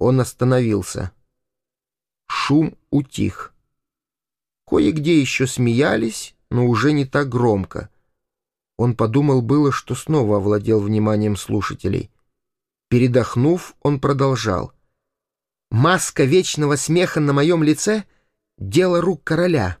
Он остановился. Шум утих. Кое-где еще смеялись, но уже не так громко. Он подумал было, что снова овладел вниманием слушателей. Передохнув, он продолжал. «Маска вечного смеха на моем лице — дело рук короля.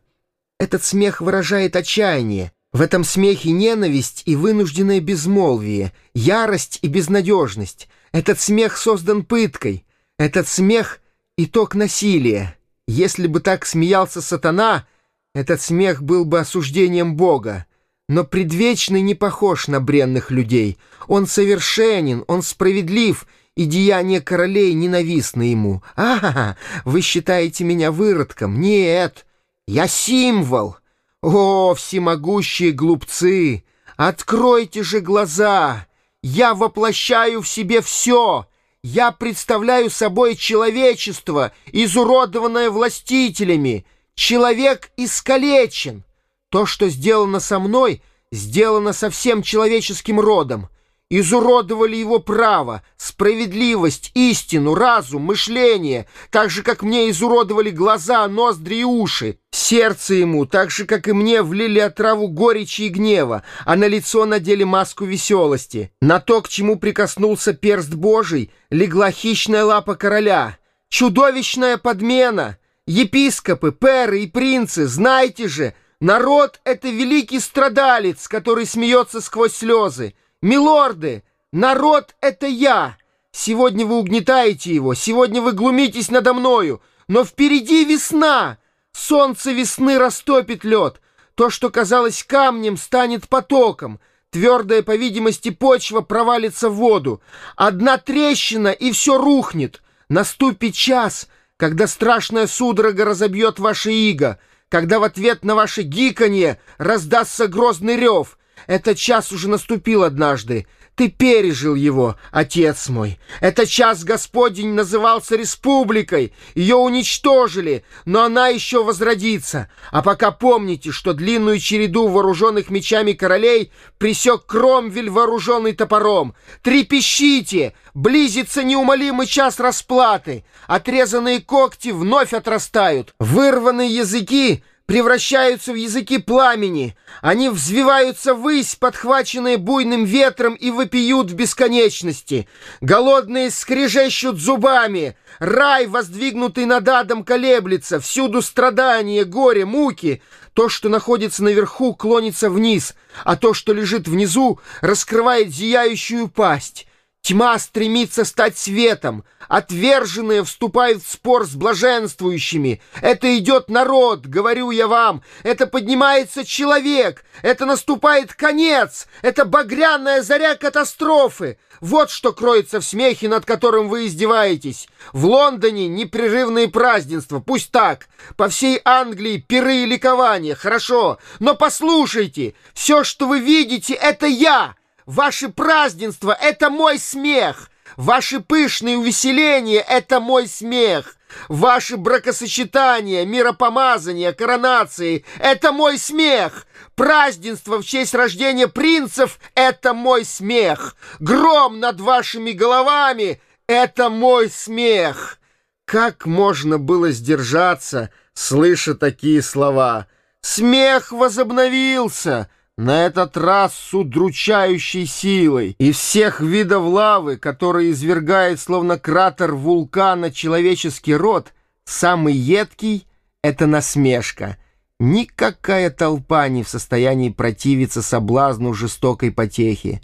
Этот смех выражает отчаяние. В этом смехе ненависть и вынужденное безмолвие, ярость и безнадежность. Этот смех создан пыткой. Этот смех — итог насилия. Если бы так смеялся сатана, этот смех был бы осуждением Бога. Но предвечный не похож на бренных людей. Он совершенен, он справедлив, и деяния королей ненавистны ему. А, вы считаете меня выродком? Нет, я символ. О, всемогущие глупцы! Откройте же глаза! Я воплощаю в себе все! Я представляю собой человечество, изуродованное властителями. Человек искалечен. То, что сделано со мной, сделано со всем человеческим родом. Изуродовали его право, справедливость, истину, разум, мышление, так же, как мне изуродовали глаза, ноздри и уши. Сердце ему, так же, как и мне, влили отраву горечи и гнева, а на лицо надели маску веселости. На то, к чему прикоснулся перст Божий, легла хищная лапа короля. Чудовищная подмена! Епископы, перы и принцы, знайте же, народ — это великий страдалец, который смеется сквозь слезы. «Милорды, народ — это я! Сегодня вы угнетаете его, сегодня вы глумитесь надо мною, но впереди весна! Солнце весны растопит лед, то, что казалось камнем, станет потоком, твердая, по видимости, почва провалится в воду, одна трещина, и все рухнет. Наступит час, когда страшная судорога разобьет ваше иго, когда в ответ на ваше гиканье раздастся грозный рев — этот час уже наступил однажды. Ты пережил его, отец мой. Этот час Господень назывался республикой. Ее уничтожили, но она еще возродится. А пока помните, что длинную череду вооруженных мечами королей присек Кромвель, вооруженный топором. Трепещите! Близится неумолимый час расплаты. Отрезанные когти вновь отрастают. Вырванные языки превращаются в языки пламени. Они взвиваются ввысь, подхваченные буйным ветром, и вопиют в бесконечности. Голодные скрежещут зубами. Рай, воздвигнутый над адом, колеблется. Всюду страдания, горе, муки. То, что находится наверху, клонится вниз, а то, что лежит внизу, раскрывает зияющую пасть. Тьма стремится стать светом, отверженные вступают в спор с блаженствующими. Это идет народ, говорю я вам, это поднимается человек, это наступает конец, это багряная заря катастрофы. Вот что кроется в смехе, над которым вы издеваетесь. В Лондоне непрерывные празднества, пусть так. По всей Англии пиры и ликования, хорошо. Но послушайте, все, что вы видите, это я. Ваши празднества — это мой смех! Ваши пышные увеселения — это мой смех! Ваши бракосочетания, миропомазания, коронации — это мой смех! Празднество в честь рождения принцев — это мой смех! Гром над вашими головами — это мой смех! Как можно было сдержаться, слыша такие слова? Смех возобновился! На этот раз с удручающей силой. Из всех видов лавы, которые извергает словно кратер вулкана человеческий род, самый едкий — это насмешка. Никакая толпа не в состоянии противиться соблазну жестокой потехи.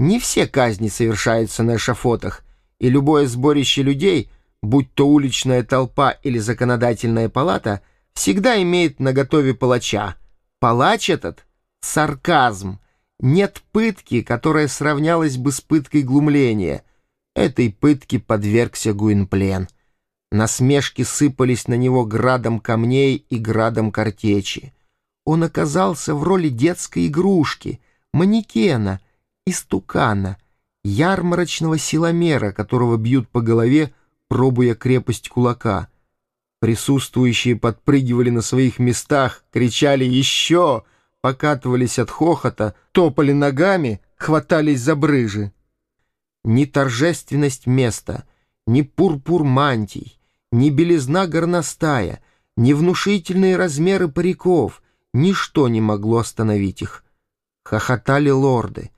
Не все казни совершаются на эшафотах, и любое сборище людей, будь то уличная толпа или законодательная палата, всегда имеет наготове палача. Палач этот — сарказм. Нет пытки, которая сравнялась бы с пыткой глумления. Этой пытке подвергся Гуинплен. Насмешки сыпались на него градом камней и градом картечи. Он оказался в роли детской игрушки, манекена, истукана, ярмарочного силомера, которого бьют по голове, пробуя крепость кулака. Присутствующие подпрыгивали на своих местах, кричали «Еще!» Покатывались от хохота, топали ногами, хватались за брыжи. Ни торжественность места, ни пурпур мантий, ни белизна горностая, ни внушительные размеры париков, ничто не могло остановить их. Хохотали лорды,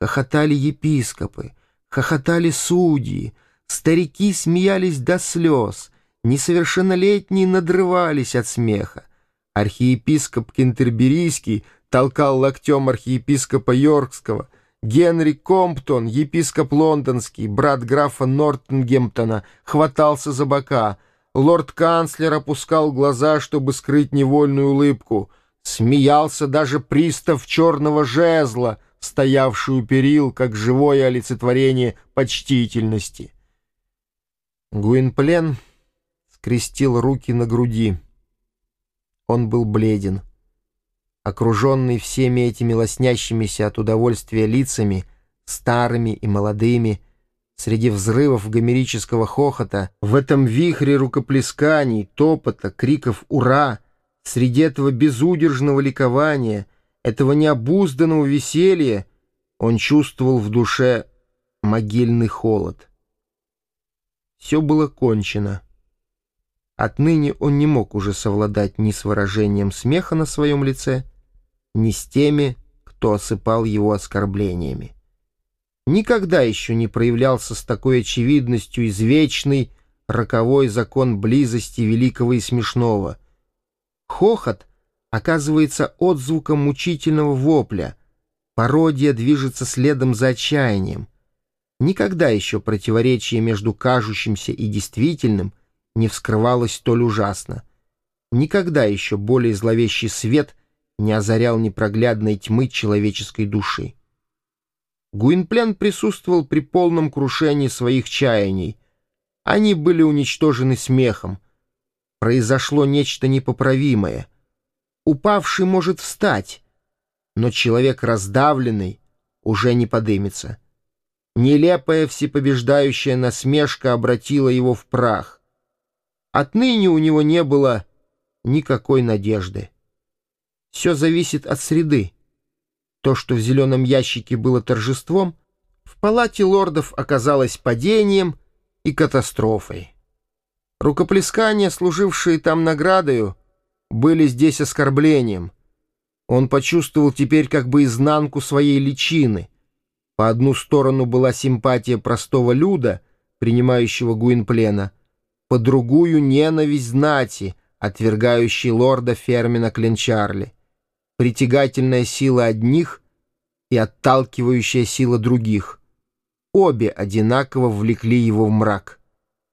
хохотали епископы, хохотали судьи, старики смеялись до слез, несовершеннолетние надрывались от смеха. Архиепископ Кентерберийский толкал локтем архиепископа Йоркского — Генри Комптон, епископ лондонский, брат графа Нортенгемптона, хватался за бока. Лорд-канцлер опускал глаза, чтобы скрыть невольную улыбку. Смеялся даже пристав черного жезла, стоявший у перил, как живое олицетворение почтительности. Гуинплен скрестил руки на груди. Он был бледен окруженный всеми этими лоснящимися от удовольствия лицами, старыми и молодыми, среди взрывов гомерического хохота, в этом вихре рукоплесканий, топота, криков «Ура!», среди этого безудержного ликования, этого необузданного веселья, он чувствовал в душе могильный холод. Все было кончено. Отныне он не мог уже совладать ни с выражением смеха на своем лице, ни с теми, кто осыпал его оскорблениями. Никогда еще не проявлялся с такой очевидностью извечный, роковой закон близости великого и смешного. Хохот оказывается отзвуком мучительного вопля, пародия движется следом за отчаянием. Никогда еще противоречие между кажущимся и действительным не вскрывалось столь ужасно. Никогда еще более зловещий свет не озарял непроглядной тьмы человеческой души. Гуинплен присутствовал при полном крушении своих чаяний. Они были уничтожены смехом. Произошло нечто непоправимое. Упавший может встать, но человек раздавленный уже не подымется. Нелепая всепобеждающая насмешка обратила его в прах. Отныне у него не было никакой надежды. Все зависит от среды. То, что в зеленом ящике было торжеством, в палате лордов оказалось падением и катастрофой. Рукоплескания, служившие там наградою, были здесь оскорблением. Он почувствовал теперь как бы изнанку своей личины. По одну сторону была симпатия простого люда, принимающего Гуинплена, по другую — ненависть знати, отвергающей лорда Фермина Кленчарли притягательная сила одних и отталкивающая сила других. Обе одинаково влекли его в мрак.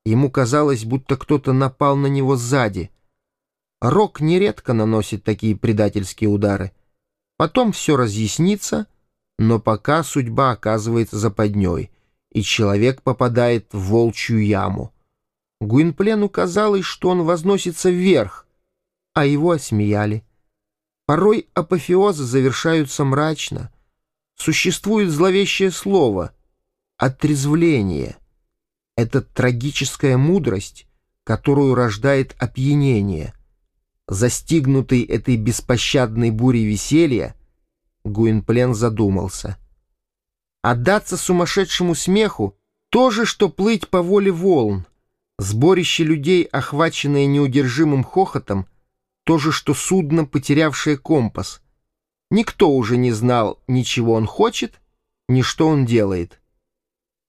Ему казалось, будто кто-то напал на него сзади. Рок нередко наносит такие предательские удары. Потом все разъяснится, но пока судьба оказывается западней, и человек попадает в волчью яму. Гуинплену казалось, что он возносится вверх, а его осмеяли. Порой апофеозы завершаются мрачно. Существует зловещее слово — отрезвление. Это трагическая мудрость, которую рождает опьянение. Застигнутый этой беспощадной бурей веселья, Гуинплен задумался. Отдаться сумасшедшему смеху — то же, что плыть по воле волн. Сборище людей, охваченное неудержимым хохотом — то же, что судно, потерявшее компас. Никто уже не знал, ни чего он хочет, ни что он делает.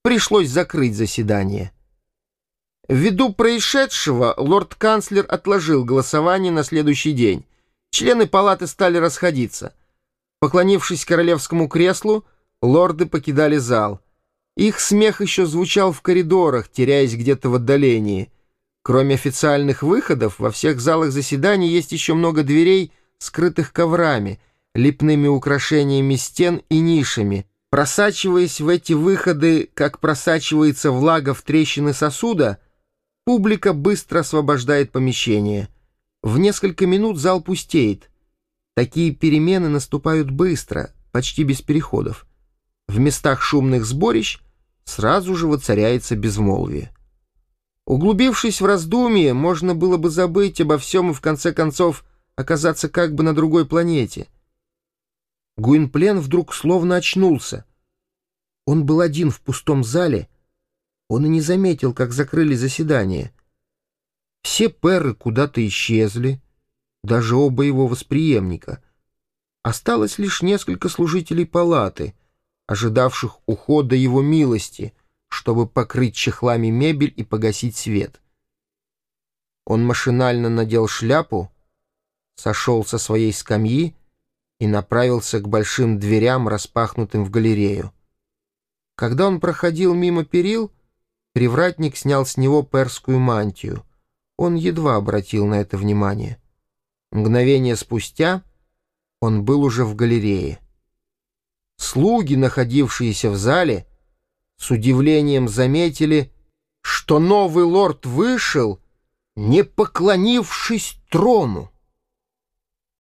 Пришлось закрыть заседание. Ввиду происшедшего лорд-канцлер отложил голосование на следующий день. Члены палаты стали расходиться. Поклонившись королевскому креслу, лорды покидали зал. Их смех еще звучал в коридорах, теряясь где-то в отдалении — Кроме официальных выходов, во всех залах заседаний есть еще много дверей, скрытых коврами, липными украшениями стен и нишами. Просачиваясь в эти выходы, как просачивается влага в трещины сосуда, публика быстро освобождает помещение. В несколько минут зал пустеет. Такие перемены наступают быстро, почти без переходов. В местах шумных сборищ сразу же воцаряется безмолвие. Углубившись в раздумье, можно было бы забыть обо всем и в конце концов оказаться как бы на другой планете. Гуинплен вдруг словно очнулся. Он был один в пустом зале, Он и не заметил, как закрыли заседание. Все перы куда-то исчезли, даже оба его восприемника. Осталось лишь несколько служителей палаты, ожидавших ухода его милости, чтобы покрыть чехлами мебель и погасить свет. Он машинально надел шляпу, сошел со своей скамьи и направился к большим дверям, распахнутым в галерею. Когда он проходил мимо перил, привратник снял с него перскую мантию. Он едва обратил на это внимание. Мгновение спустя он был уже в галерее. Слуги, находившиеся в зале, с удивлением заметили, что новый лорд вышел, не поклонившись трону.